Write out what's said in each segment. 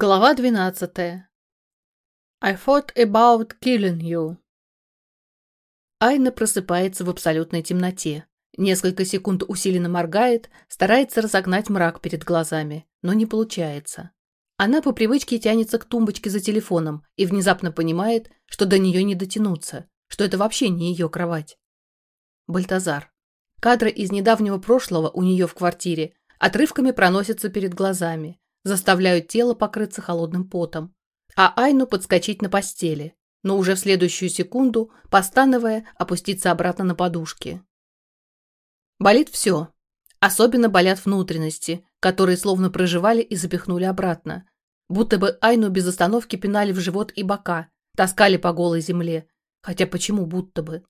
Глава двенадцатая. I thought about killing you. Айна просыпается в абсолютной темноте. Несколько секунд усиленно моргает, старается разогнать мрак перед глазами, но не получается. Она по привычке тянется к тумбочке за телефоном и внезапно понимает, что до нее не дотянуться, что это вообще не ее кровать. Бальтазар. Кадры из недавнего прошлого у нее в квартире отрывками проносятся перед глазами, заставляют тело покрыться холодным потом, а Айну подскочить на постели, но уже в следующую секунду, постановая, опуститься обратно на подушки. Болит все. Особенно болят внутренности, которые словно проживали и запихнули обратно. Будто бы Айну без остановки пинали в живот и бока, таскали по голой земле. Хотя почему будто бы?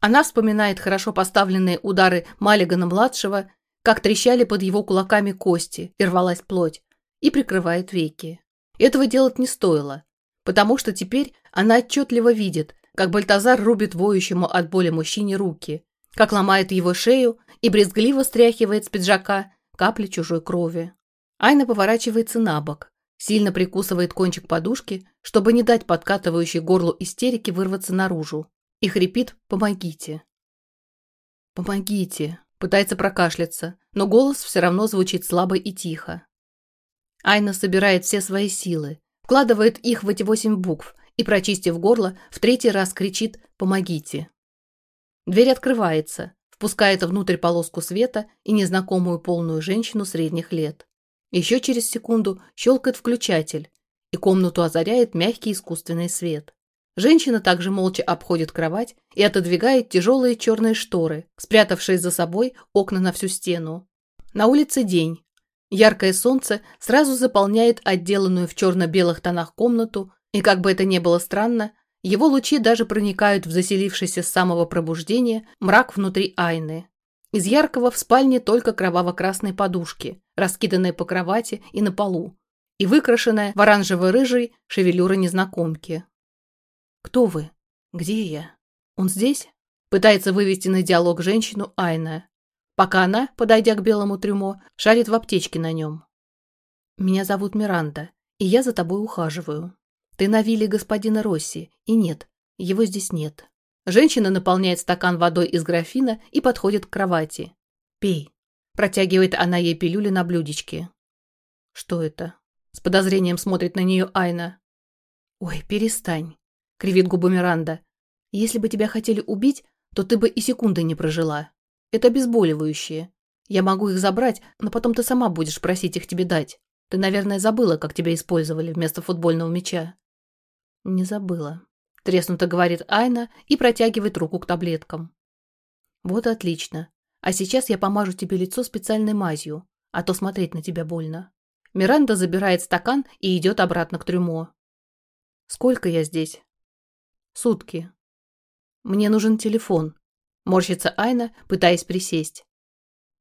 Она вспоминает хорошо поставленные удары Маллигана-младшего, как трещали под его кулаками кости и рвалась плоть, и прикрывает веки. Этого делать не стоило, потому что теперь она отчетливо видит, как Бальтазар рубит воющему от боли мужчине руки, как ломает его шею и брезгливо стряхивает с пиджака капли чужой крови. Айна поворачивается на бок, сильно прикусывает кончик подушки, чтобы не дать подкатывающей горлу истерики вырваться наружу, и хрипит «Помогите!». «Помогите!» пытается прокашляться, но голос все равно звучит слабо и тихо. Айна собирает все свои силы, вкладывает их в эти восемь букв и, прочистив горло, в третий раз кричит «Помогите!». Дверь открывается, впускает внутрь полоску света и незнакомую полную женщину средних лет. Еще через секунду щелкает включатель, и комнату озаряет мягкий искусственный свет. Женщина также молча обходит кровать и отодвигает тяжелые черные шторы, спрятавшие за собой окна на всю стену. На улице день, Яркое солнце сразу заполняет отделанную в черно-белых тонах комнату, и как бы это ни было странно, его лучи даже проникают в заселившийся с самого пробуждения мрак внутри Айны. Из яркого в спальне только кроваво-красные подушки, раскиданные по кровати и на полу, и выкрашенная в оранжево-рыжий шевелюра незнакомки. «Кто вы? Где я? Он здесь?» Пытается вывести на диалог женщину Айна пока она, подойдя к белому трюмо, шарит в аптечке на нем. «Меня зовут Миранда, и я за тобой ухаживаю. Ты на вилле господина Росси, и нет, его здесь нет». Женщина наполняет стакан водой из графина и подходит к кровати. «Пей». Протягивает она ей пилюли на блюдечке. «Что это?» С подозрением смотрит на нее Айна. «Ой, перестань», — кривит губы Миранда. «Если бы тебя хотели убить, то ты бы и секунды не прожила. Это обезболивающие. Я могу их забрать, но потом ты сама будешь просить их тебе дать. Ты, наверное, забыла, как тебя использовали вместо футбольного мяча». «Не забыла», — треснуто говорит Айна и протягивает руку к таблеткам. «Вот отлично. А сейчас я помажу тебе лицо специальной мазью, а то смотреть на тебя больно». Миранда забирает стакан и идет обратно к трюмо. «Сколько я здесь?» «Сутки. Мне нужен телефон. Морщится Айна, пытаясь присесть.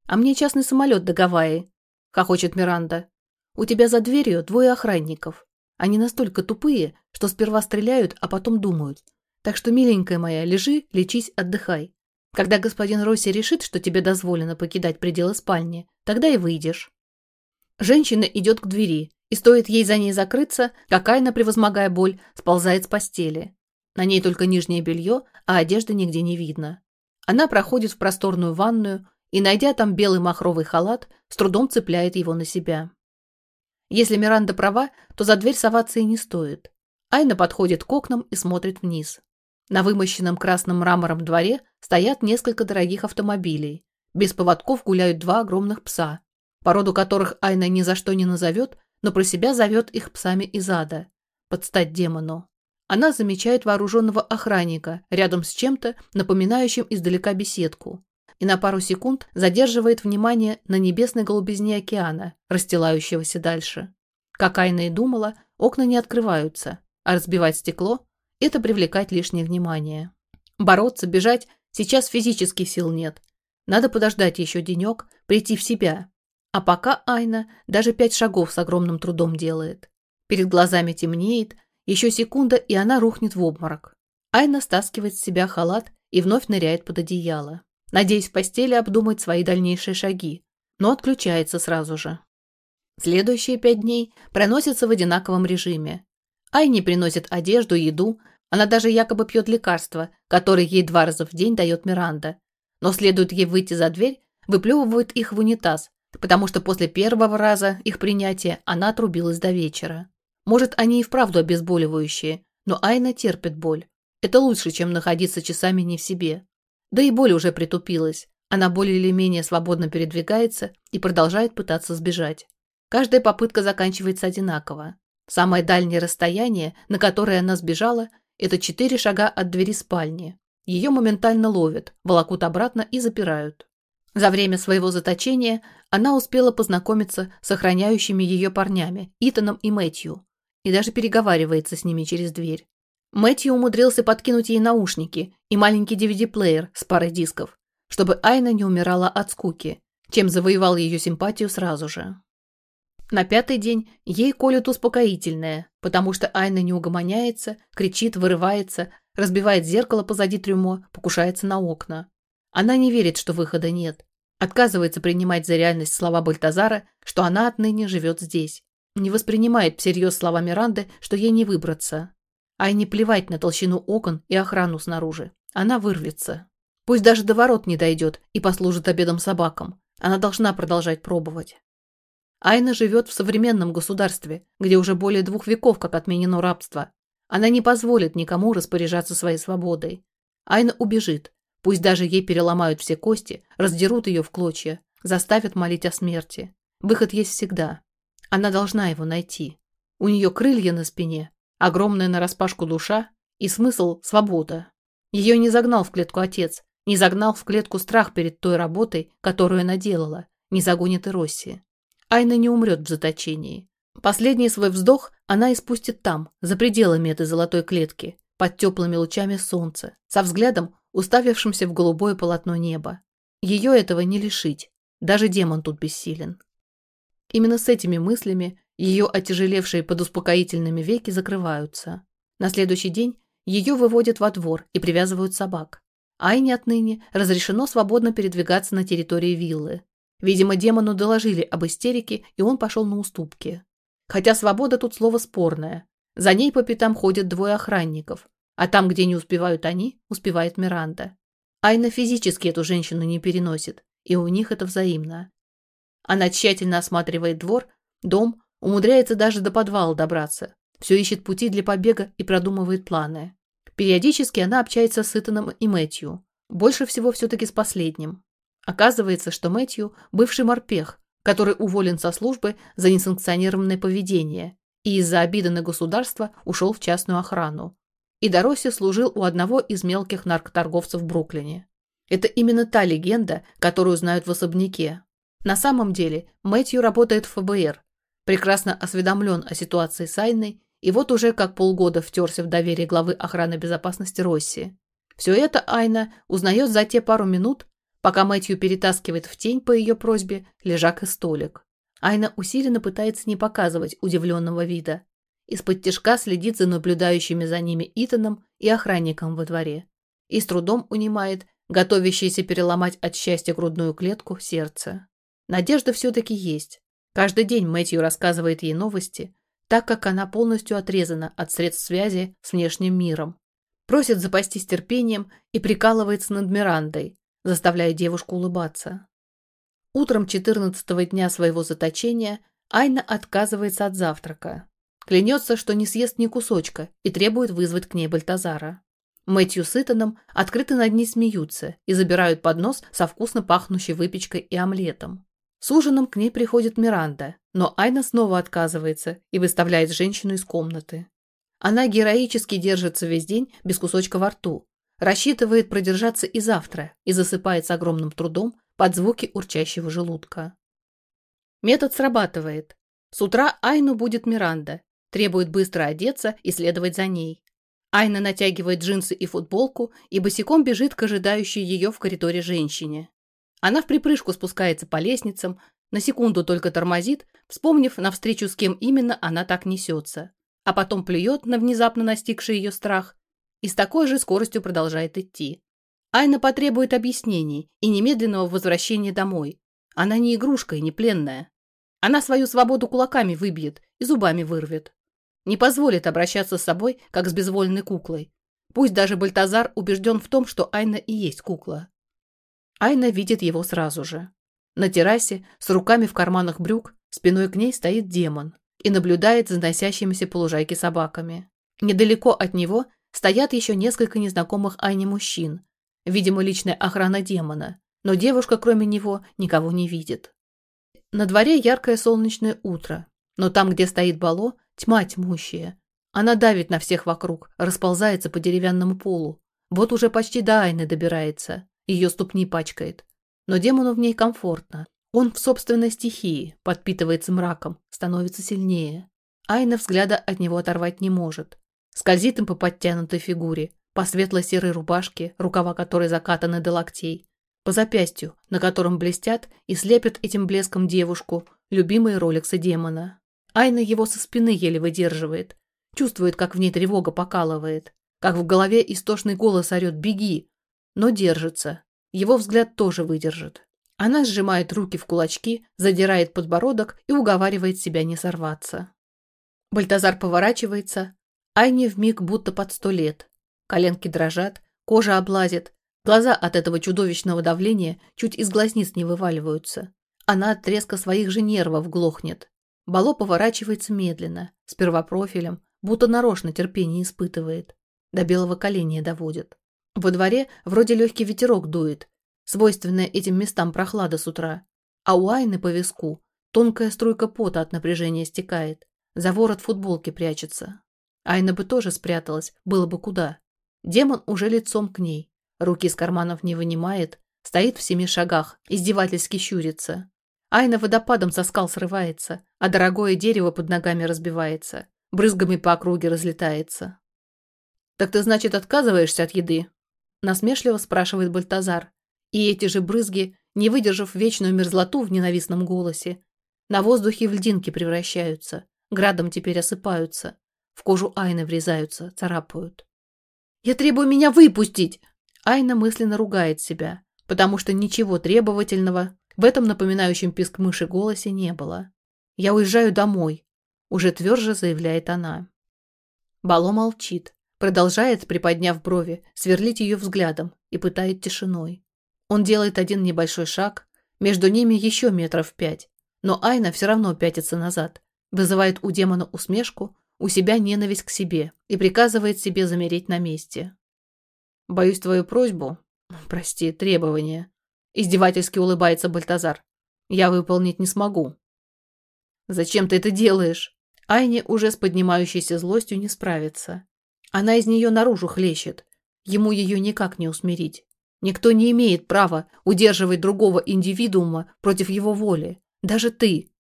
«А мне частный самолет до Гавайи», — хохочет Миранда. «У тебя за дверью двое охранников. Они настолько тупые, что сперва стреляют, а потом думают. Так что, миленькая моя, лежи, лечись, отдыхай. Когда господин Росси решит, что тебе дозволено покидать пределы спальни, тогда и выйдешь». Женщина идет к двери, и стоит ей за ней закрыться, как Айна, превозмогая боль, сползает с постели. На ней только нижнее белье, а одежды нигде не видно. Она проходит в просторную ванную и, найдя там белый махровый халат, с трудом цепляет его на себя. Если Миранда права, то за дверь соваться и не стоит. Айна подходит к окнам и смотрит вниз. На вымощенном красным мрамором дворе стоят несколько дорогих автомобилей. Без поводков гуляют два огромных пса, породу которых Айна ни за что не назовет, но про себя зовет их псами из ада. Под стать демону она замечает вооруженного охранника рядом с чем-то, напоминающим издалека беседку, и на пару секунд задерживает внимание на небесной голубизне океана, расстилающегося дальше. Как Айна и думала, окна не открываются, а разбивать стекло – это привлекать лишнее внимание. Бороться, бежать – сейчас физических сил нет. Надо подождать еще денек, прийти в себя. А пока Айна даже пять шагов с огромным трудом делает. Перед глазами темнеет, еще секунда, и она рухнет в обморок. Айна стаскивает с себя халат и вновь ныряет под одеяло, надеясь в постели обдумать свои дальнейшие шаги, но отключается сразу же. Следующие пять дней проносятся в одинаковом режиме. Айни приносит одежду, еду, она даже якобы пьет лекарства, которые ей два раза в день дает Миранда. Но следует ей выйти за дверь, выплевывают их в унитаз, потому что после первого раза их принятия она отрубилась до вечера. Может, они и вправду обезболивающие, но Айна терпит боль. Это лучше, чем находиться часами не в себе. Да и боль уже притупилась. Она более или менее свободно передвигается и продолжает пытаться сбежать. Каждая попытка заканчивается одинаково. Самое дальнее расстояние, на которое она сбежала, это четыре шага от двери спальни. Ее моментально ловят, волокут обратно и запирают. За время своего заточения она успела познакомиться с охраняющими ее парнями, Итаном и Мэтью, и даже переговаривается с ними через дверь. Мэтью умудрился подкинуть ей наушники и маленький DVD-плеер с парой дисков, чтобы Айна не умирала от скуки, чем завоевал ее симпатию сразу же. На пятый день ей колют успокоительное, потому что Айна не угомоняется, кричит, вырывается, разбивает зеркало позади трюмо, покушается на окна. Она не верит, что выхода нет. Отказывается принимать за реальность слова Бальтазара, что она отныне живет здесь. Не воспринимает всерьез слова Миранды, что ей не выбраться. Айне плевать на толщину окон и охрану снаружи. Она вырвется. Пусть даже до ворот не дойдет и послужит обедом собакам. Она должна продолжать пробовать. Айна живет в современном государстве, где уже более двух веков как отменено рабство. Она не позволит никому распоряжаться своей свободой. Айна убежит, пусть даже ей переломают все кости, раздерут ее в клочья, заставят молить о смерти. Выход есть всегда. Она должна его найти. У нее крылья на спине, огромная нараспашку душа и смысл – свобода. Ее не загнал в клетку отец, не загнал в клетку страх перед той работой, которую она делала, не загонит и Росси. Айна не умрет в заточении. Последний свой вздох она испустит там, за пределами этой золотой клетки, под теплыми лучами солнца, со взглядом, уставившимся в голубое полотно неба. Ее этого не лишить. Даже демон тут бессилен. Именно с этими мыслями ее отяжелевшие под успокоительными веки закрываются. На следующий день ее выводят во двор и привязывают собак. Айне отныне разрешено свободно передвигаться на территории виллы. Видимо, демону доложили об истерике, и он пошел на уступки. Хотя свобода тут слово спорное. За ней по пятам ходят двое охранников, а там, где не успевают они, успевает Миранда. Айна физически эту женщину не переносит, и у них это взаимно. Она тщательно осматривает двор, дом, умудряется даже до подвала добраться, все ищет пути для побега и продумывает планы. Периодически она общается с Итаном и Мэтью, больше всего все-таки с последним. Оказывается, что Мэтью – бывший морпех, который уволен со службы за несанкционированное поведение и из-за обиды на государство ушел в частную охрану. И Дороси служил у одного из мелких наркоторговцев в Бруклине. Это именно та легенда, которую знают в особняке. На самом деле Мэтью работает в ФБР, прекрасно осведомлен о ситуации с Айной и вот уже как полгода втерся в доверие главы охраны безопасности Росси. Все это Айна узнает за те пару минут, пока Мэтью перетаскивает в тень по ее просьбе лежак и столик. Айна усиленно пытается не показывать удивленного вида. Из-под тяжка следит за наблюдающими за ними Итаном и охранником во дворе. И с трудом унимает готовящееся переломать от счастья грудную клетку сердце. Надежда все-таки есть. Каждый день Мэтью рассказывает ей новости, так как она полностью отрезана от средств связи с внешним миром. Просит запастись терпением и прикалывается над Мирандой, заставляя девушку улыбаться. Утром 14 дня своего заточения Айна отказывается от завтрака. Клянется, что не съест ни кусочка и требует вызвать к ней Бальтазара. Мэтью с Итаном открыто над ней смеются и забирают поднос со вкусно пахнущей выпечкой и омлетом. С ужином к ней приходит Миранда, но Айна снова отказывается и выставляет женщину из комнаты. Она героически держится весь день без кусочка во рту, Рассчитывает продержаться и завтра и засыпает с огромным трудом под звуки урчащего желудка. Метод срабатывает. С утра Айну будет Миранда, требует быстро одеться и следовать за ней. Айна натягивает джинсы и футболку и босиком бежит к ожидающей ее в коридоре женщине. Она в припрыжку спускается по лестницам, на секунду только тормозит, вспомнив, навстречу с кем именно она так несется, а потом плюет на внезапно настигший ее страх и с такой же скоростью продолжает идти. Айна потребует объяснений и немедленного возвращения домой. Она не игрушка и не пленная. Она свою свободу кулаками выбьет и зубами вырвет. Не позволит обращаться с собой, как с безвольной куклой. Пусть даже Бальтазар убежден в том, что Айна и есть кукла. Айна видит его сразу же. На террасе, с руками в карманах брюк, спиной к ней стоит демон и наблюдает за носящимися по лужайке собаками. Недалеко от него стоят еще несколько незнакомых Айне мужчин, видимо, личная охрана демона, но девушка, кроме него, никого не видит. На дворе яркое солнечное утро, но там, где стоит Бало, тьма тьмущая. Она давит на всех вокруг, расползается по деревянному полу. Вот уже почти до Айны добирается, ее ступни пачкает. Но демону в ней комфортно. Он в собственной стихии, подпитывается мраком, становится сильнее. Айна взгляда от него оторвать не может. Скользит им по подтянутой фигуре, по светло-серой рубашке, рукава которой закатаны до локтей, по запястью, на котором блестят и слепят этим блеском девушку, любимые роликсы демона. Айна его со спины еле выдерживает, чувствует, как в ней тревога покалывает, как в голове истошный голос орет «беги», но держится. Его взгляд тоже выдержит. Она сжимает руки в кулачки, задирает подбородок и уговаривает себя не сорваться. Бальтазар поворачивается, Айне вмиг будто под сто лет. Коленки дрожат, кожа облазит, глаза от этого чудовищного давления чуть из глазниц не вываливаются. Она от треска своих же нервов глохнет. Бало поворачивается медленно, сперва профилем, будто нарочно терпение испытывает. До белого коленя доводит. Во дворе вроде легкий ветерок дует, свойственная этим местам прохлада с утра, а у Айны по виску тонкая струйка пота от напряжения стекает, за ворот футболки прячется. Айна бы тоже спряталась, было бы куда. Демон уже лицом к ней. Руки из карманов не вынимает, стоит в семи шагах, издевательски щурится. Айна водопадом со скал срывается, а дорогое дерево под ногами разбивается, брызгами по округе разлетается. «Так ты, значит, отказываешься от еды?» Насмешливо спрашивает Бальтазар. И эти же брызги, не выдержав вечную мерзлоту в ненавистном голосе, на воздухе в льдинки превращаются, градом теперь осыпаются, в кожу Айны врезаются, царапают. «Я требую меня выпустить!» Айна мысленно ругает себя, потому что ничего требовательного в этом напоминающем писк мыши голосе не было. «Я уезжаю домой», – уже тверже заявляет она. Бало молчит, продолжает, приподняв брови, сверлить ее взглядом и пытает тишиной. Он делает один небольшой шаг, между ними еще метров пять, но Айна все равно пятится назад, вызывает у демона усмешку, у себя ненависть к себе и приказывает себе замереть на месте. «Боюсь твою просьбу, прости, требование», – издевательски улыбается Бальтазар. «Я выполнить не смогу». «Зачем ты это делаешь?» Айне уже с поднимающейся злостью не справится. Она из нее наружу хлещет. Ему ее никак не усмирить. Никто не имеет права удерживать другого индивидуума против его воли. Даже ты.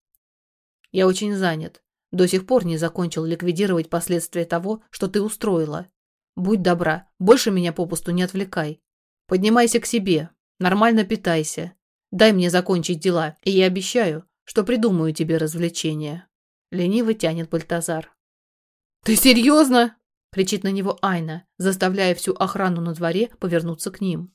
Я очень занят. До сих пор не закончил ликвидировать последствия того, что ты устроила. Будь добра, больше меня попусту не отвлекай. Поднимайся к себе, нормально питайся. Дай мне закончить дела, и я обещаю, что придумаю тебе развлечение. Лениво тянет Бальтазар. «Ты серьезно?» – кричит на него Айна, заставляя всю охрану на дворе повернуться к ним.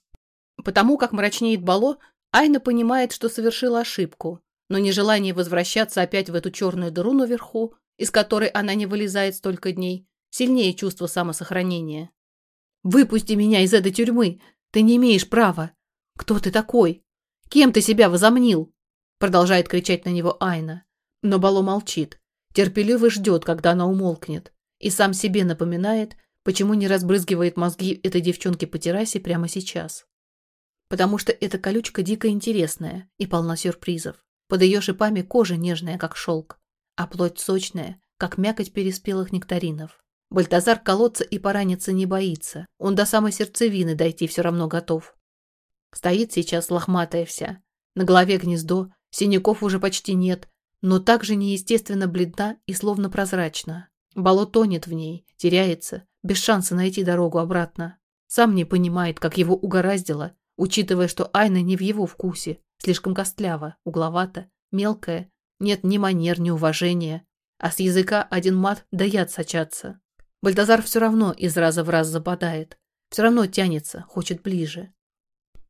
Потому как мрачнеет Бало, Айна понимает, что совершила ошибку, но нежелание возвращаться опять в эту черную дыру наверху, из которой она не вылезает столько дней, сильнее чувство самосохранения. «Выпусти меня из этой тюрьмы! Ты не имеешь права! Кто ты такой? Кем ты себя возомнил?» Продолжает кричать на него Айна. Но Бало молчит, терпеливо ждет, когда она умолкнет, и сам себе напоминает, почему не разбрызгивает мозги этой девчонки по террасе прямо сейчас. Потому что эта колючка дико интересная и полна сюрпризов. Под ее шипами кожа нежная, как шелк, а плоть сочная, как мякоть переспелых нектаринов. Бальтазар колоться и пораниться не боится. Он до самой сердцевины дойти все равно готов. Стоит сейчас лохматая вся. На голове гнездо, синяков уже почти нет, но также неестественно бледна и словно прозрачна. Болот тонет в ней, теряется, без шанса найти дорогу обратно. Сам не понимает, как его угораздило, учитывая, что Айна не в его вкусе, Слишком костляво, угловато, мелкое, нет ни манер, ни уважения, а с языка один мат да яд сочатся. Бальтазар все равно из раза в раз западает, все равно тянется, хочет ближе.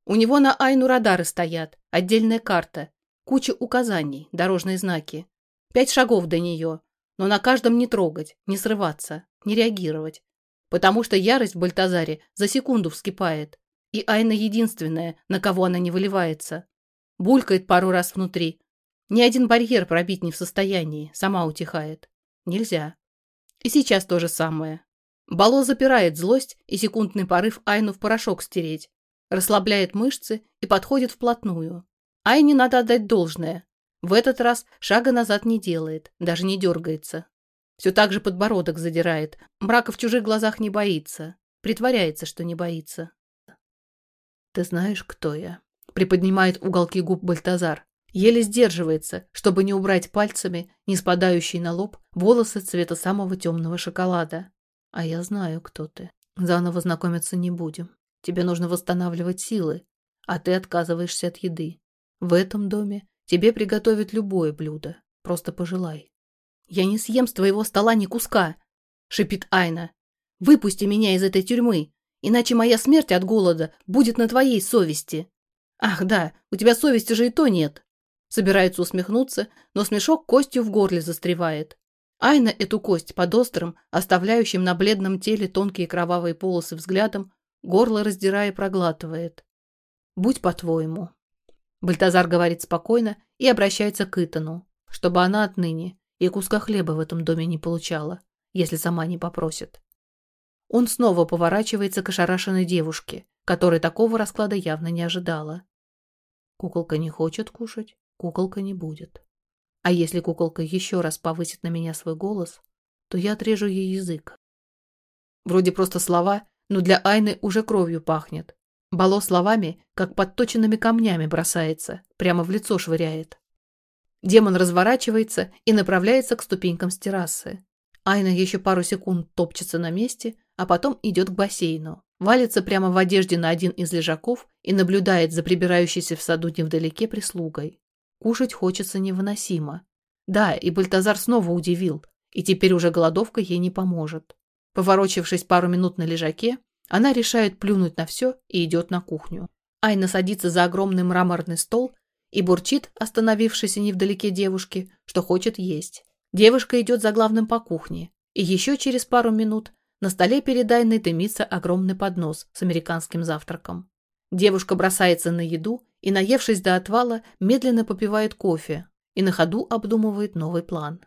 У него на Айну радары стоят, отдельная карта. Куча указаний, дорожные знаки. Пять шагов до нее, но на каждом не трогать, не срываться, не реагировать. Потому что ярость в Бальтазаре за секунду вскипает. И Айна единственная, на кого она не выливается. Булькает пару раз внутри. Ни один барьер пробить не в состоянии, сама утихает. Нельзя. И сейчас то же самое. Бало запирает злость и секундный порыв Айну в порошок стереть. Расслабляет мышцы и подходит вплотную. Айне надо отдать должное. В этот раз шага назад не делает, даже не дергается. Все так же подбородок задирает, мрака в чужих глазах не боится, притворяется, что не боится. «Ты знаешь, кто я?» — приподнимает уголки губ Бальтазар. Еле сдерживается, чтобы не убрать пальцами, не спадающие на лоб, волосы цвета самого темного шоколада. «А я знаю, кто ты. Заново знакомиться не будем. Тебе нужно восстанавливать силы, а ты отказываешься от еды. В этом доме тебе приготовят любое блюдо. Просто пожелай. «Я не съем с твоего стола ни куска!» — шипит Айна. «Выпусти меня из этой тюрьмы, иначе моя смерть от голода будет на твоей совести». «Ах, да, у тебя совести же и то нет!» Собирается усмехнуться, но смешок костью в горле застревает. Айна эту кость под острым, оставляющим на бледном теле тонкие кровавые полосы взглядом, горло раздирая проглатывает. «Будь по-твоему». Бальтазар говорит спокойно и обращается к Итану, чтобы она отныне и куска хлеба в этом доме не получала, если сама не попросит. Он снова поворачивается к ошарашенной девушке, которая такого расклада явно не ожидала. Куколка не хочет кушать, куколка не будет. А если куколка еще раз повысит на меня свой голос, то я отрежу ей язык. Вроде просто слова, но для Айны уже кровью пахнет. Бало словами, как подточенными камнями бросается, прямо в лицо швыряет. Демон разворачивается и направляется к ступенькам с террасы. Айна еще пару секунд топчется на месте, а потом идет к бассейну. Валится прямо в одежде на один из лежаков и наблюдает за прибирающейся в саду невдалеке прислугой. Кушать хочется невыносимо. Да, и Бальтазар снова удивил, и теперь уже голодовка ей не поможет. Поворочившись пару минут на лежаке, она решает плюнуть на все и идет на кухню. Айна садится за огромный мраморный стол и бурчит, остановившейся невдалеке девушке, что хочет есть. Девушка идет за главным по кухне, и еще через пару минут на столе перед Айной дымится огромный поднос с американским завтраком. Девушка бросается на еду и, наевшись до отвала, медленно попивает кофе и на ходу обдумывает новый план.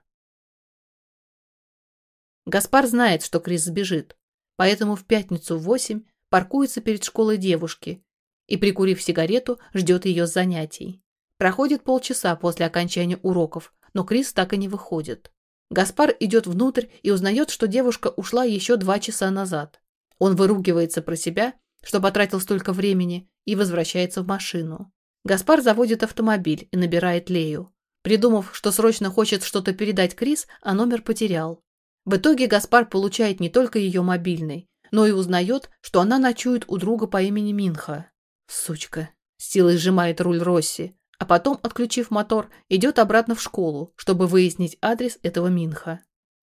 Гаспар знает, что Крис сбежит, поэтому в пятницу в восемь паркуется перед школой девушки и, прикурив сигарету, ждет ее с занятий. Проходит полчаса после окончания уроков, но Крис так и не выходит. Гаспар идет внутрь и узнает, что девушка ушла еще два часа назад. Он выругивается про себя, что потратил столько времени, и возвращается в машину. Гаспар заводит автомобиль и набирает Лею. Придумав, что срочно хочет что-то передать Крис, а номер потерял. В итоге Гаспар получает не только ее мобильный, но и узнает, что она ночует у друга по имени Минха. Сучка. силой сжимает руль Росси а потом, отключив мотор, идет обратно в школу, чтобы выяснить адрес этого Минха.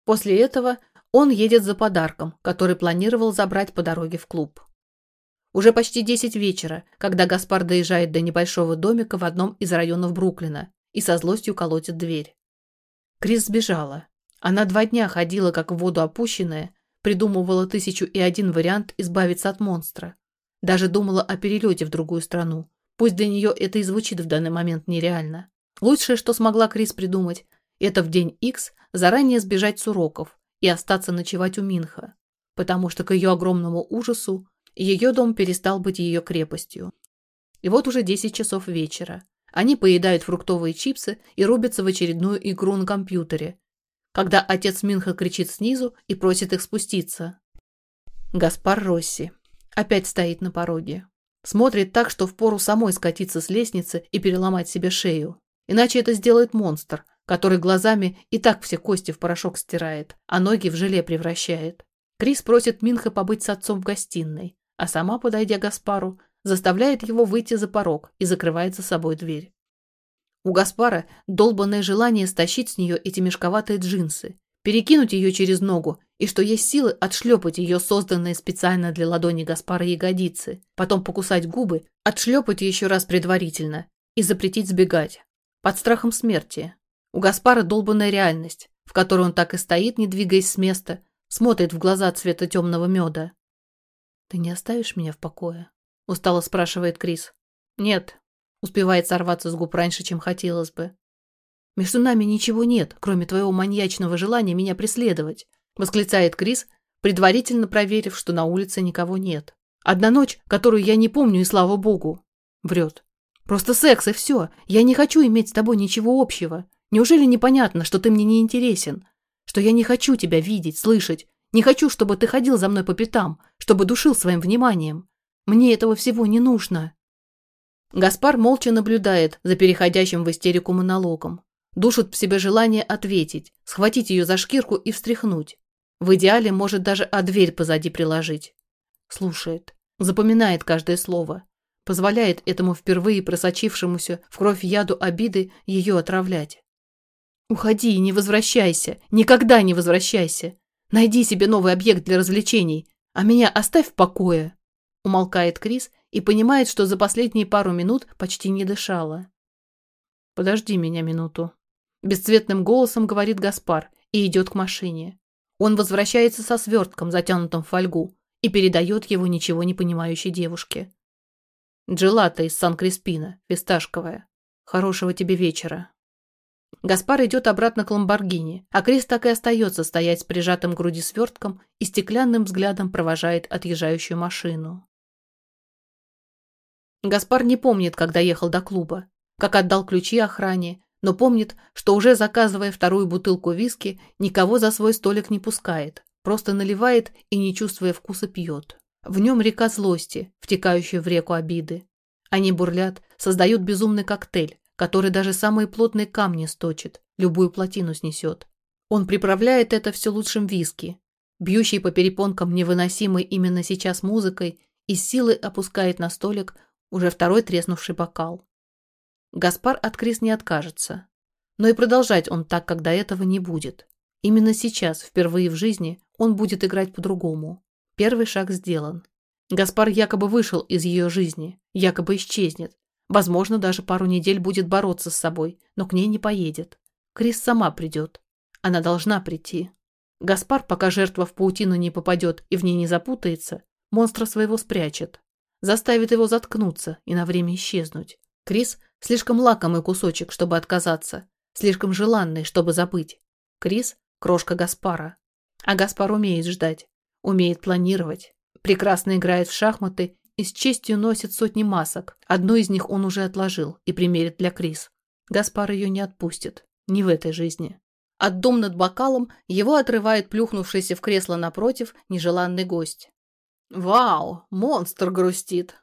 После этого он едет за подарком, который планировал забрать по дороге в клуб. Уже почти 10 вечера, когда Гаспар доезжает до небольшого домика в одном из районов Бруклина и со злостью колотит дверь. Крис сбежала. Она два дня ходила, как в воду опущенная, придумывала тысячу и один вариант избавиться от монстра. Даже думала о перелете в другую страну, Пусть для нее это и звучит в данный момент нереально. Лучшее, что смогла Крис придумать, это в день X заранее сбежать с уроков и остаться ночевать у Минха, потому что к ее огромному ужасу ее дом перестал быть ее крепостью. И вот уже 10 часов вечера. Они поедают фруктовые чипсы и рубятся в очередную игру на компьютере, когда отец Минха кричит снизу и просит их спуститься. Гаспар Росси опять стоит на пороге. Смотрит так, что впору самой скатиться с лестницы и переломать себе шею. Иначе это сделает монстр, который глазами и так все кости в порошок стирает, а ноги в желе превращает. Крис просит Минха побыть с отцом в гостиной, а сама, подойдя Гаспару, заставляет его выйти за порог и закрывает за собой дверь. У Гаспара долбанное желание стащить с нее эти мешковатые джинсы, перекинуть ее через ногу и что есть силы отшлепать ее созданные специально для ладони Гаспара ягодицы, потом покусать губы, отшлепать еще раз предварительно и запретить сбегать. под страхом смерти. У Гаспара долбанная реальность, в которой он так и стоит, не двигаясь с места, смотрит в глаза цвета темного меда. «Ты не оставишь меня в покое?» – устало спрашивает Крис. «Нет», – успевает сорваться с губ раньше, чем хотелось бы. «Между нами ничего нет, кроме твоего маньячного желания меня преследовать», – восклицает Крис, предварительно проверив, что на улице никого нет. «Одна ночь, которую я не помню, и слава богу». Врет. «Просто секс, и все. Я не хочу иметь с тобой ничего общего. Неужели непонятно, что ты мне не интересен? Что я не хочу тебя видеть, слышать? Не хочу, чтобы ты ходил за мной по пятам, чтобы душил своим вниманием. Мне этого всего не нужно». Гаспар молча наблюдает за переходящим в истерику монологом. Душит в себе желание ответить, схватить ее за шкирку и встряхнуть. В идеале может даже о дверь позади приложить. Слушает, запоминает каждое слово. Позволяет этому впервые просочившемуся в кровь яду обиды ее отравлять. «Уходи и не возвращайся. Никогда не возвращайся. Найди себе новый объект для развлечений, а меня оставь в покое». Умолкает Крис и понимает, что за последние пару минут почти не дышала. «Подожди меня минуту», – бесцветным голосом говорит Гаспар и идет к машине. Он возвращается со свертком, затянутым в фольгу, и передает его ничего не понимающей девушке. Джелата из Сан-Криспина, фисташковая. Хорошего тебе вечера. Гаспар идет обратно к Ламборгини, а Крис так и остается стоять с прижатым к груди свертком и стеклянным взглядом провожает отъезжающую машину. Гаспар не помнит, когда ехал до клуба, как отдал ключи охране, но помнит, что уже заказывая вторую бутылку виски, никого за свой столик не пускает, просто наливает и, не чувствуя вкуса, пьет. В нем река злости, втекающая в реку обиды. Они бурлят, создают безумный коктейль, который даже самые плотные камни сточит, любую плотину снесет. Он приправляет это все лучшим виски, бьющий по перепонкам невыносимой именно сейчас музыкой, и силой опускает на столик уже второй треснувший бокал. Гаспар от Крис не откажется. Но и продолжать он так, как до этого, не будет. Именно сейчас, впервые в жизни, он будет играть по-другому. Первый шаг сделан. Гаспар якобы вышел из ее жизни, якобы исчезнет. Возможно, даже пару недель будет бороться с собой, но к ней не поедет. Крис сама придет. Она должна прийти. Гаспар, пока жертва в паутину не попадет и в ней не запутается, монстра своего спрячет. Заставит его заткнуться и на время исчезнуть. Крис Слишком лакомый кусочек, чтобы отказаться. Слишком желанный, чтобы забыть. Крис – крошка Гаспара. А Гаспар умеет ждать. Умеет планировать. Прекрасно играет в шахматы и с честью носит сотни масок. Одну из них он уже отложил и примерит для Крис. Гаспар ее не отпустит. Не в этой жизни. От дом над бокалом его отрывает плюхнувшийся в кресло напротив нежеланный гость. «Вау, монстр грустит!»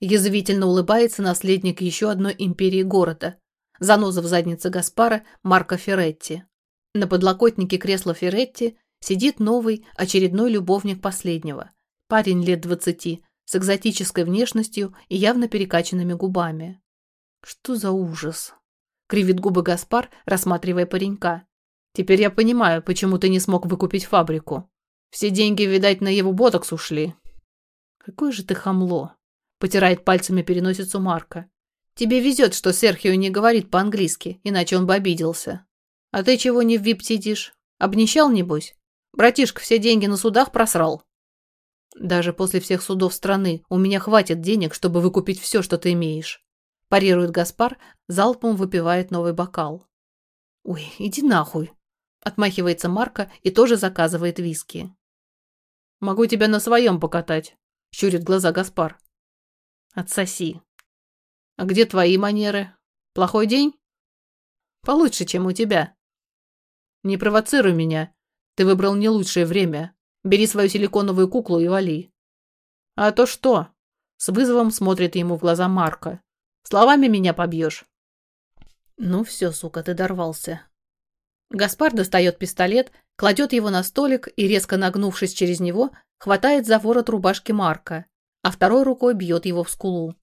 Язвительно улыбается наследник еще одной империи города. Заноза в заднице Гаспара Марко Ферретти. На подлокотнике кресла Ферретти сидит новый, очередной любовник последнего. Парень лет двадцати, с экзотической внешностью и явно перекачанными губами. Что за ужас? Кривит губы Гаспар, рассматривая паренька. Теперь я понимаю, почему ты не смог выкупить фабрику. Все деньги, видать, на его ботокс ушли. Какое же ты хамло. Потирает пальцами переносицу Марка. Тебе везет, что Серхио не говорит по-английски, иначе он бы обиделся. А ты чего не в вип сидишь? Обнищал, небось? Братишка все деньги на судах просрал. Даже после всех судов страны у меня хватит денег, чтобы выкупить все, что ты имеешь. Парирует Гаспар, залпом выпивает новый бокал. Ой, иди нахуй. Отмахивается Марка и тоже заказывает виски. Могу тебя на своем покатать, щурит глаза Гаспар. Отсоси. А где твои манеры? Плохой день? Получше, чем у тебя. Не провоцируй меня. Ты выбрал не лучшее время. Бери свою силиконовую куклу и вали. А то что? С вызовом смотрит ему в глаза Марка. Словами меня побьешь. Ну все, сука, ты дорвался. Гаспар достает пистолет, кладет его на столик и, резко нагнувшись через него, хватает за ворот рубашки Марка а второй рукой бьет его в скулу.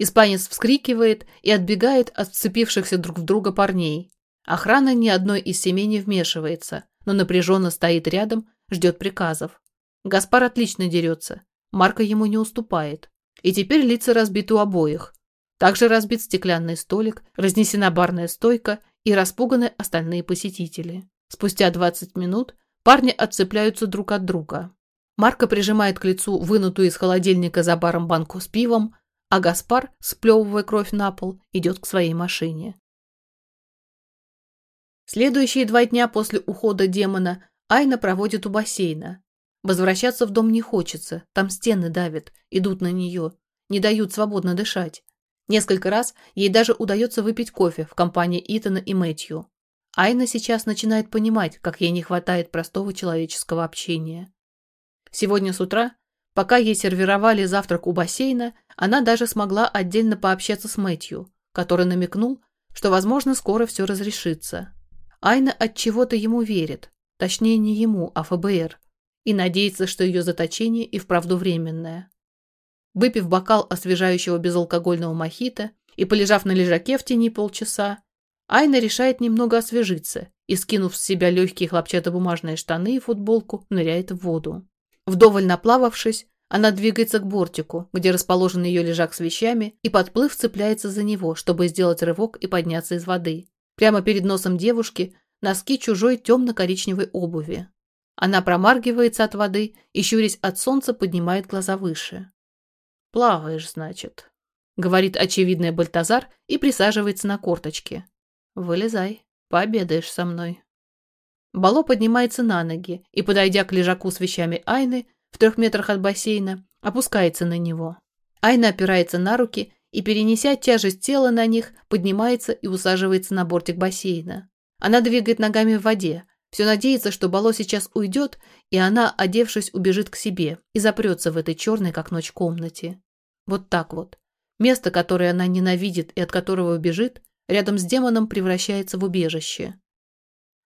Испанец вскрикивает и отбегает от вцепившихся друг в друга парней. Охрана ни одной из семей не вмешивается, но напряженно стоит рядом, ждет приказов. Гаспар отлично дерется, Марка ему не уступает. И теперь лица разбиты у обоих. Также разбит стеклянный столик, разнесена барная стойка и распуганы остальные посетители. Спустя 20 минут парни отцепляются друг от друга. Марка прижимает к лицу вынутую из холодильника за баром банку с пивом, а Гаспар, сплевывая кровь на пол, идет к своей машине. Следующие два дня после ухода демона Айна проводит у бассейна. Возвращаться в дом не хочется, там стены давят, идут на нее, не дают свободно дышать. Несколько раз ей даже удается выпить кофе в компании Итана и Мэтью. Айна сейчас начинает понимать, как ей не хватает простого человеческого общения. Сегодня с утра, пока ей сервировали завтрак у бассейна, она даже смогла отдельно пообщаться с Мэтью, который намекнул, что, возможно, скоро все разрешится. Айна от чего-то ему верит, Точнее, не ему, а ФБР. И надеется, что ее заточение и вправду временное. Выпив бокал освежающего безалкогольного мохито и полежав на лежаке в тени полчаса, Айна решает немного освежиться и, скинув с себя легкие хлопчатобумажные штаны и футболку, ныряет в воду. Вдоволь наплававшись, она двигается к бортику, где расположен ее лежак с вещами, и подплыв цепляется за него, чтобы сделать рывок и подняться из воды. Прямо перед носом девушки носки чужой темно-коричневой обуви. Она промаргивается от воды и, щурясь от солнца, поднимает глаза выше. «Плаваешь, значит», — говорит очевидный Бальтазар и присаживается на корточки. «Вылезай, пообедаешь со мной». Бало поднимается на ноги и, подойдя к лежаку с вещами Айны в трех метрах от бассейна, опускается на него. Айна опирается на руки и, перенеся тяжесть тела на них, поднимается и усаживается на бортик бассейна. Она двигает ногами в воде, все надеется, что Бало сейчас уйдет, и она, одевшись, убежит к себе и запрется в этой черной, как ночь, комнате. Вот так вот. Место, которое она ненавидит и от которого убежит, рядом с демоном превращается в убежище.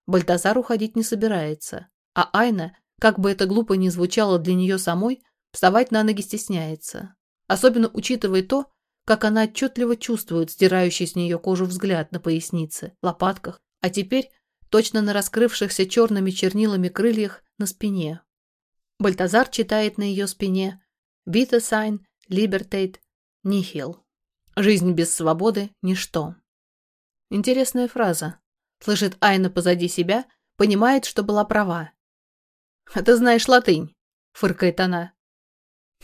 Бальтазар уходить не собирается, а Айна, как бы это глупо ни звучало для нее самой, вставать на ноги стесняется. Особенно учитывая то, как она отчетливо чувствует стирающий с нее кожу взгляд на пояснице, лопатках а теперь точно на раскрывшихся черными чернилами крыльях на спине. Бальтазар читает на ее спине «Vita sign, libertate, nihil». «Жизнь без свободы – ничто». Интересная фраза. Слышит Айна позади себя, понимает, что была права. «А ты знаешь латынь?» – фыркает она.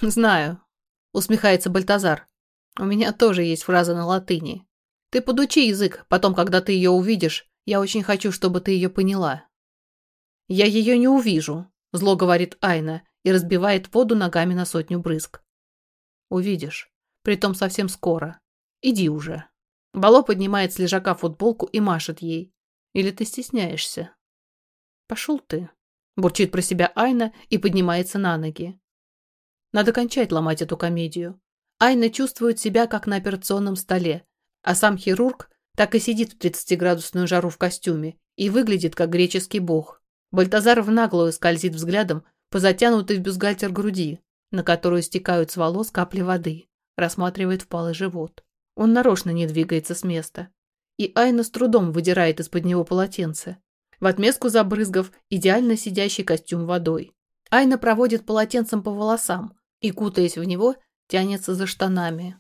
«Знаю», – усмехается Бальтазар. «У меня тоже есть фраза на латыни. Ты подучи язык, потом, когда ты ее увидишь, я очень хочу, чтобы ты ее поняла». «Я ее не увижу», – зло говорит Айна и разбивает воду ногами на сотню брызг. «Увидишь. Притом совсем скоро. Иди уже». Бало поднимает с лежака футболку и машет ей. «Или ты стесняешься?» «Пошел ты», – бурчит про себя Айна и поднимается на ноги. Надо кончать ломать эту комедию. Айна чувствует себя, как на операционном столе, а сам хирург так и сидит в 30-градусную жару в костюме и выглядит как греческий бог. Бальтазар в наглую скользит взглядом по затянутой в бюстгальтер груди, на которую стекают с волос капли воды, рассматривает впалый живот. Он нарочно не двигается с места. И Айна с трудом выдирает из-под него полотенце. В отместку забрызгав идеально сидящий костюм водой. Айна проводит полотенцем по волосам и, кутаясь в него, тянется за штанами.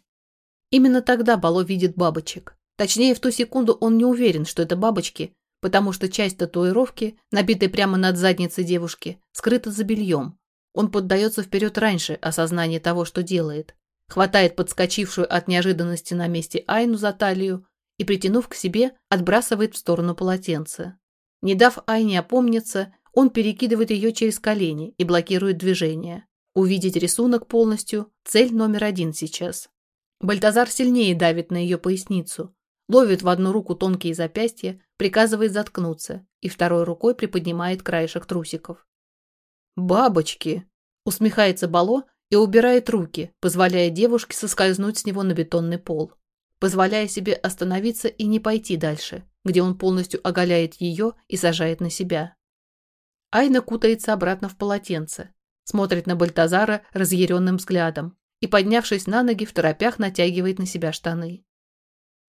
Именно тогда Бало видит бабочек. Точнее, в ту секунду он не уверен, что это бабочки, потому что часть татуировки, набитой прямо над задницей девушки, скрыта за бельем. Он поддается вперед раньше осознания того, что делает. Хватает подскочившую от неожиданности на месте Айну за талию и, притянув к себе, отбрасывает в сторону полотенце. Не дав Айне опомниться, он перекидывает ее через колени и блокирует движение. Увидеть рисунок полностью – цель номер один сейчас. Бальтазар сильнее давит на ее поясницу, ловит в одну руку тонкие запястья, приказывает заткнуться и второй рукой приподнимает краешек трусиков. «Бабочки!» – усмехается Бало и убирает руки, позволяя девушке соскользнуть с него на бетонный пол, позволяя себе остановиться и не пойти дальше, где он полностью оголяет ее и сажает на себя. Айна кутается обратно в полотенце, смотрит на Бальтазара разъяренным взглядом и, поднявшись на ноги, в торопях натягивает на себя штаны.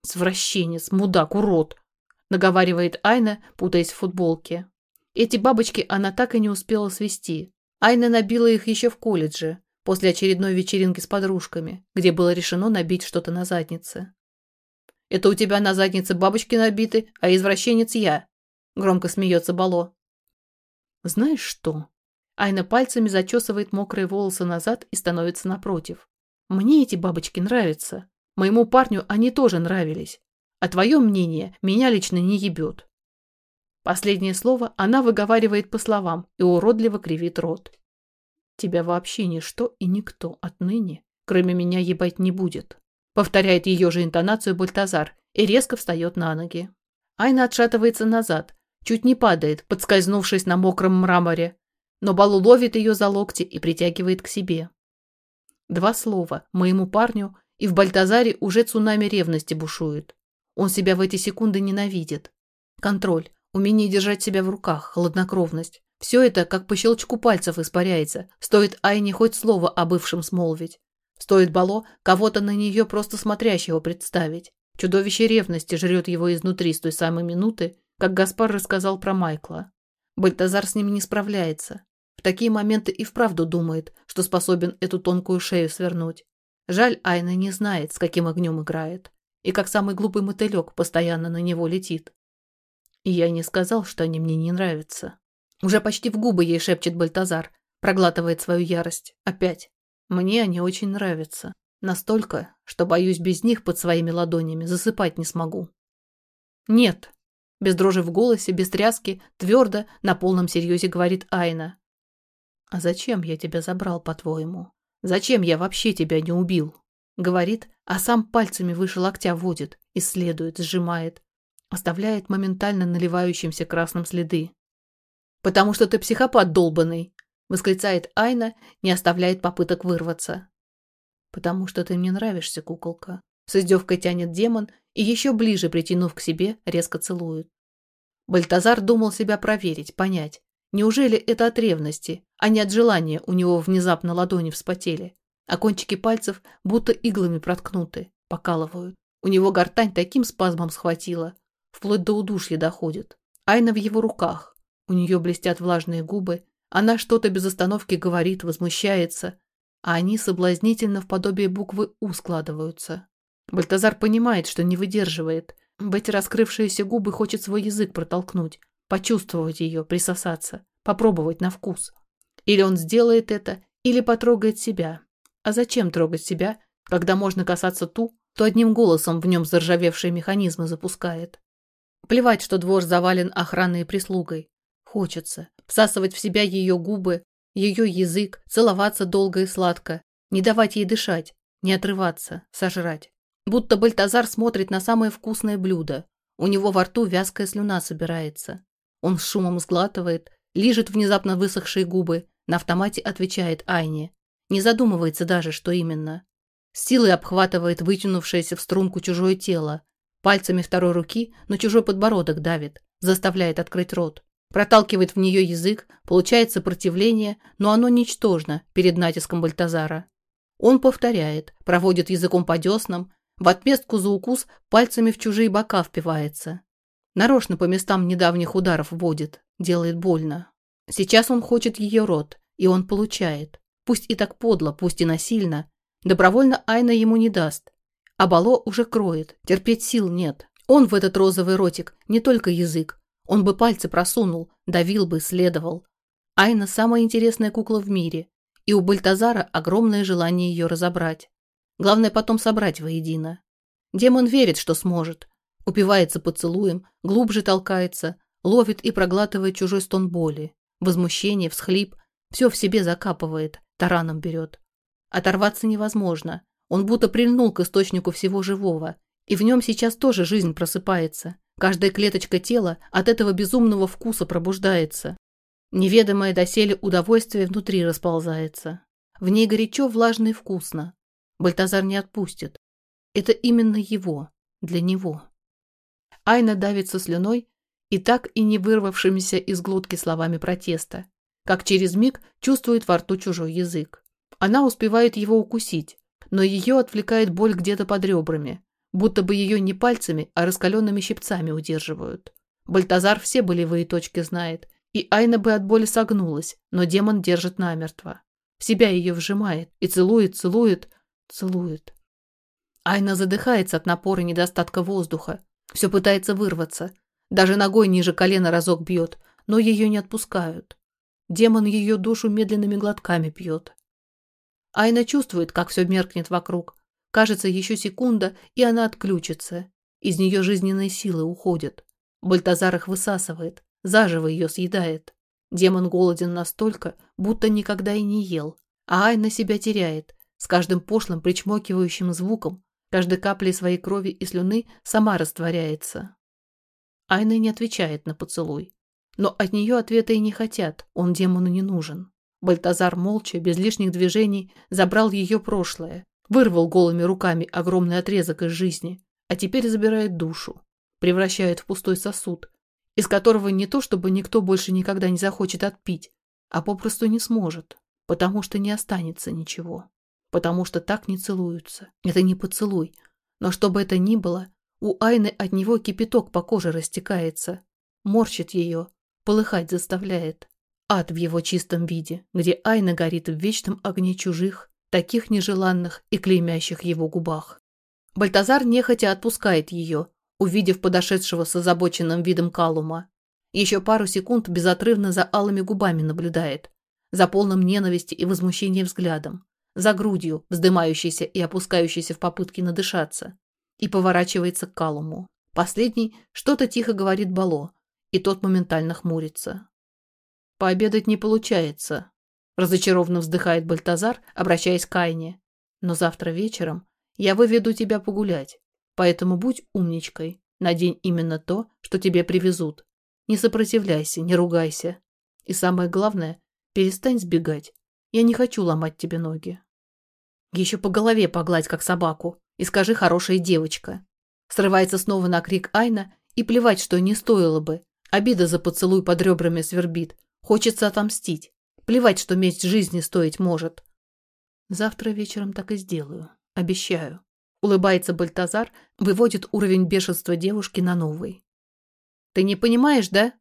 «Свращенец, мудак, урод!» – наговаривает Айна, путаясь в футболке. Эти бабочки она так и не успела свести. Айна набила их еще в колледже, после очередной вечеринки с подружками, где было решено набить что-то на заднице. «Это у тебя на заднице бабочки набиты, а извращенец я», – громко смеется Бало. «Знаешь что?» Айна пальцами зачесывает мокрые волосы назад и становится напротив. «Мне эти бабочки нравятся. Моему парню они тоже нравились. А твое мнение меня лично не ебет». Последнее слово она выговаривает по словам и уродливо кривит рот. Тебя вообще ничто и никто отныне, кроме меня, ебать не будет. Повторяет ее же интонацию Бультазар и резко встает на ноги. Айна отшатывается назад, чуть не падает, подскользнувшись на мокром мраморе, но Балу ловит ее за локти и притягивает к себе. Два слова моему парню, и в Бальтазаре уже цунами ревности бушует. Он себя в эти секунды ненавидит. Контроль, умение держать себя в руках, хладнокровность. Все это, как по щелчку пальцев, испаряется. Стоит Айне хоть слово о бывшем смолвить. Стоит Бало кого-то на нее просто смотрящего представить. Чудовище ревности жрет его изнутри с той самой минуты, как Гаспар рассказал про Майкла. Бальтазар с ним не справляется. В такие моменты и вправду думает, что способен эту тонкую шею свернуть. Жаль, Айна не знает, с каким огнем играет. И как самый глупый мотылек постоянно на него летит. И я не сказал, что они мне не нравятся. Уже почти в губы ей шепчет Бальтазар, проглатывает свою ярость. Опять. Мне они очень нравятся. Настолько, что, боюсь, без них под своими ладонями засыпать не смогу. Нет. Без дрожи в голосе, без тряски, твердо, на полном серьезе говорит Айна. А зачем я тебя забрал, по-твоему? Зачем я вообще тебя не убил? Говорит, а сам пальцами выше локтя водит, исследует, сжимает, оставляет моментально наливающимся красным следы. «Потому что ты психопат долбанный!» – восклицает Айна, не оставляет попыток вырваться. «Потому что ты мне нравишься, куколка!» С издевкой тянет демон и еще ближе, притянув к себе, резко целует. Бальтазар думал себя проверить, понять. Неужели это от ревности, а не от желания у него внезапно ладони вспотели, а кончики пальцев будто иглами проткнуты, покалывают. У него гортань таким спазмом схватила, вплоть до удушья доходит. Айна в его руках, у нее блестят влажные губы, она что-то без остановки говорит, возмущается, а они соблазнительно в подобие буквы «У» складываются. Бальтазар понимает, что не выдерживает. В эти раскрывшиеся губы хочет свой язык протолкнуть, почувствовать ее, присосаться, попробовать на вкус. Или он сделает это, или потрогает себя. А зачем трогать себя, когда можно касаться ту, то одним голосом в нем заржавевшие механизмы запускает? Плевать, что двор завален охраной и прислугой. Хочется всасывать в себя ее губы, ее язык, целоваться долго и сладко, не давать ей дышать, не отрываться, сожрать. Будто Бальтазар смотрит на самое вкусное блюдо. У него во рту вязкая слюна собирается. Он с шумом сглатывает, лижет внезапно высохшие губы, на автомате отвечает Айне. Не задумывается даже, что именно. С силой обхватывает вытянувшееся в струнку чужое тело. Пальцами второй руки на чужой подбородок давит, заставляет открыть рот. Проталкивает в нее язык, получает сопротивление, но оно ничтожно перед натиском Бальтазара. Он повторяет, проводит языком по деснам, в отместку за укус пальцами в чужие бока впивается. Нарочно по местам недавних ударов вводит, делает больно. Сейчас он хочет ее рот, и он получает. Пусть и так подло, пусть и насильно. Добровольно Айна ему не даст. А Бало уже кроет, терпеть сил нет. Он в этот розовый ротик не только язык, он бы пальцы просунул, давил бы, следовал. Айна – самая интересная кукла в мире, и у Бальтазара огромное желание ее разобрать. Главное потом собрать воедино. Демон верит, что сможет. Упивается поцелуем, глубже толкается, ловит и проглатывает чужой стон боли. Возмущение, всхлип, все в себе закапывает, тараном берет. Оторваться невозможно. Он будто прильнул к источнику всего живого, и в нем сейчас тоже жизнь просыпается. Каждая клеточка тела от этого безумного вкуса пробуждается. Неведомое доселе удовольствие внутри расползается. В ней горячо, влажно и вкусно. Бальтазар не отпустит. Это именно его, для него. Айна давится слюной и так и не вырвавшимися из глотки словами протеста, как через миг чувствует во рту чужой язык. Она успевает его укусить, но ее отвлекает боль где-то под ребрами, будто бы ее не пальцами, а раскаленными щипцами удерживают. Бальтазар все болевые точки знает, и Айна бы от боли согнулась, но демон держит намертво. в себя ее вжимает и целует, целует, целует. Айна задыхается от напора недостатка воздуха. Все пытается вырваться. Даже ногой ниже колена разок бьет, но ее не отпускают. Демон ее душу медленными глотками пьет. Айна чувствует, как все меркнет вокруг. Кажется, еще секунда, и она отключится. Из нее жизненные силы уходят. Бальтазар их высасывает, заживо ее съедает. Демон голоден настолько, будто никогда и не ел. А Айна себя теряет. С каждым пошлым причмокивающим звуком Каждой каплей своей крови и слюны сама растворяется. Айна не отвечает на поцелуй. Но от нее ответа и не хотят, он демону не нужен. Бальтазар молча, без лишних движений, забрал ее прошлое, вырвал голыми руками огромный отрезок из жизни, а теперь забирает душу, превращает в пустой сосуд, из которого не то чтобы никто больше никогда не захочет отпить, а попросту не сможет, потому что не останется ничего потому что так не целуются. Это не поцелуй. Но что бы это ни было, у Айны от него кипяток по коже растекается. Морщит ее, полыхать заставляет. Ад в его чистом виде, где Айна горит в вечном огне чужих, таких нежеланных и клеймящих его губах. Бальтазар нехотя отпускает ее, увидев подошедшего с озабоченным видом Калума. Еще пару секунд безотрывно за алыми губами наблюдает, за полным ненависти и возмущения взглядом за грудью, вздымающейся и опускающейся в попытке надышаться, и поворачивается к Калуму. Последний что-то тихо говорит Бало, и тот моментально хмурится. «Пообедать не получается», – разочарованно вздыхает Бальтазар, обращаясь к Айне. «Но завтра вечером я выведу тебя погулять, поэтому будь умничкой, надень именно то, что тебе привезут. Не сопротивляйся, не ругайся. И самое главное, перестань сбегать. Я не хочу ломать тебе ноги. Еще по голове погладь, как собаку, и скажи «хорошая девочка». Срывается снова на крик Айна, и плевать, что не стоило бы. Обида за поцелуй под ребрами свербит. Хочется отомстить. Плевать, что месть жизни стоить может. Завтра вечером так и сделаю. Обещаю. Улыбается Бальтазар, выводит уровень бешенства девушки на новый. Ты не понимаешь, да?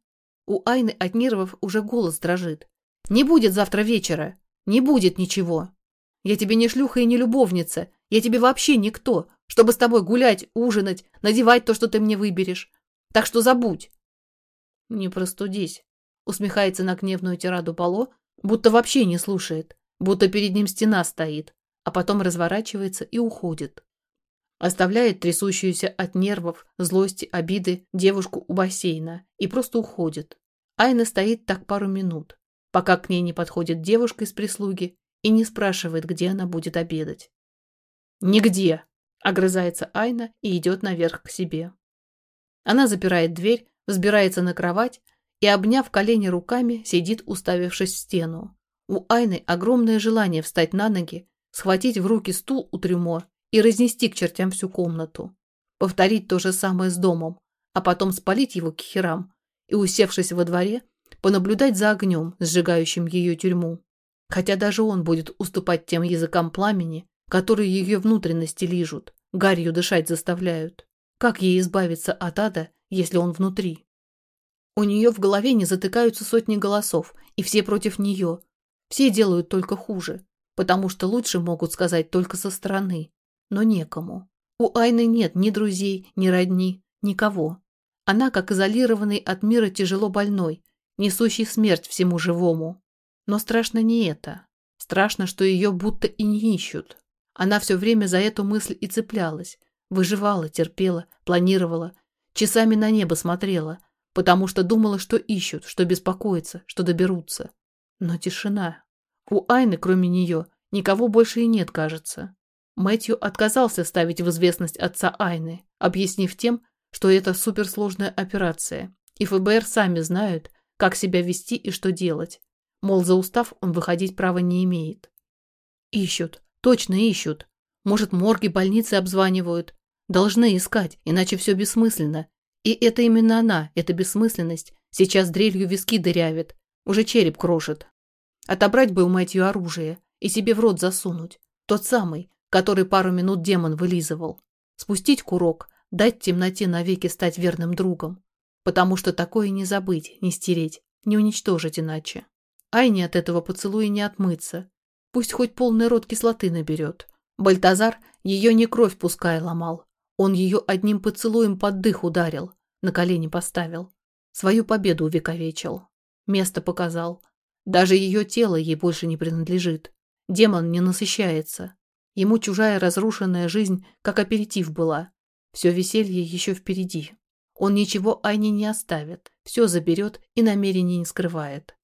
У Айны от нервов уже голос дрожит. Не будет завтра вечера. Не будет ничего. Я тебе не шлюха и не любовница. Я тебе вообще никто, чтобы с тобой гулять, ужинать, надевать то, что ты мне выберешь. Так что забудь. Не простудись. Усмехается на гневную тираду Пало, будто вообще не слушает, будто перед ним стена стоит, а потом разворачивается и уходит. Оставляет трясущуюся от нервов, злости, обиды девушку у бассейна и просто уходит. Айна стоит так пару минут, пока к ней не подходит девушка из прислуги и не спрашивает, где она будет обедать. «Нигде!» – огрызается Айна и идет наверх к себе. Она запирает дверь, взбирается на кровать и, обняв колени руками, сидит, уставившись в стену. У Айны огромное желание встать на ноги, схватить в руки стул у трюмо и разнести к чертям всю комнату. Повторить то же самое с домом, а потом спалить его к херам и, усевшись во дворе, понаблюдать за огнем, сжигающим ее тюрьму. Хотя даже он будет уступать тем языкам пламени, которые ее внутренности лижут, гарью дышать заставляют. Как ей избавиться от ада, если он внутри? У нее в голове не затыкаются сотни голосов, и все против нее. Все делают только хуже, потому что лучше могут сказать только со стороны. Но некому. У Айны нет ни друзей, ни родни, никого. Она как изолированный от мира тяжело больной, несущий смерть всему живому. Но страшно не это. Страшно, что ее будто и не ищут. Она все время за эту мысль и цеплялась. Выживала, терпела, планировала. Часами на небо смотрела, потому что думала, что ищут, что беспокоятся, что доберутся. Но тишина. У Айны, кроме нее, никого больше и нет, кажется. Мэтью отказался ставить в известность отца Айны, объяснив тем, что это суперсложная операция, и ФБР сами знают, как себя вести и что делать. Мол, за устав он выходить права не имеет. Ищут, точно ищут. Может, морги, больницы обзванивают. Должны искать, иначе все бессмысленно. И это именно она, эта бессмысленность, сейчас дрелью виски дырявит, уже череп крошит. Отобрать бы у Мэтью оружие и себе в рот засунуть. Тот самый, который пару минут демон вылизывал. Спустить курок, дать темноте навеки стать верным другом потому что такое не забыть, не стереть, не уничтожить иначе. Айне от этого поцелуя не отмыться. Пусть хоть полный рот кислоты наберет. Бальтазар ее не кровь пускай ломал. Он ее одним поцелуем под дых ударил, на колени поставил. Свою победу увековечил. Место показал. Даже ее тело ей больше не принадлежит. Демон не насыщается. Ему чужая разрушенная жизнь, как аперитив была. Все веселье еще впереди. Он ничего Айне не оставит, все заберет и намерений не скрывает.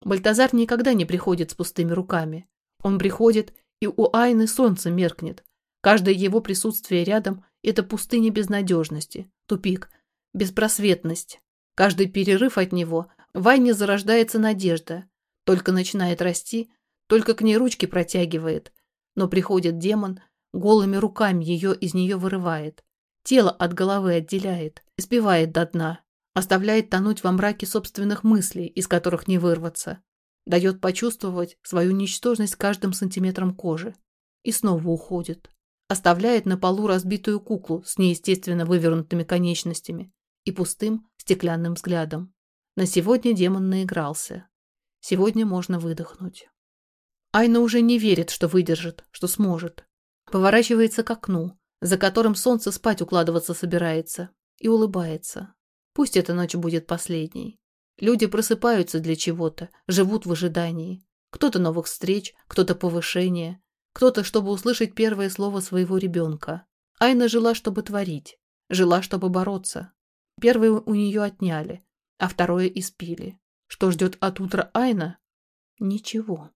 Бальтазар никогда не приходит с пустыми руками. Он приходит, и у Айны солнце меркнет. Каждое его присутствие рядом – это пустыня безнадежности, тупик, беспросветность. Каждый перерыв от него в Айне зарождается надежда. Только начинает расти, только к ней ручки протягивает. Но приходит демон, голыми руками ее из нее вырывает. Тело от головы отделяет, избивает до дна, оставляет тонуть во мраке собственных мыслей, из которых не вырваться, дает почувствовать свою ничтожность каждым сантиметром кожи и снова уходит, оставляет на полу разбитую куклу с неестественно вывернутыми конечностями и пустым стеклянным взглядом. На сегодня демон наигрался. Сегодня можно выдохнуть. Айна уже не верит, что выдержит, что сможет. Поворачивается к окну, за которым солнце спать укладываться собирается, и улыбается. Пусть эта ночь будет последней. Люди просыпаются для чего-то, живут в ожидании. Кто-то новых встреч, кто-то повышения, кто-то, чтобы услышать первое слово своего ребенка. Айна жила, чтобы творить, жила, чтобы бороться. Первое у нее отняли, а второе испили. Что ждет от утра Айна? Ничего.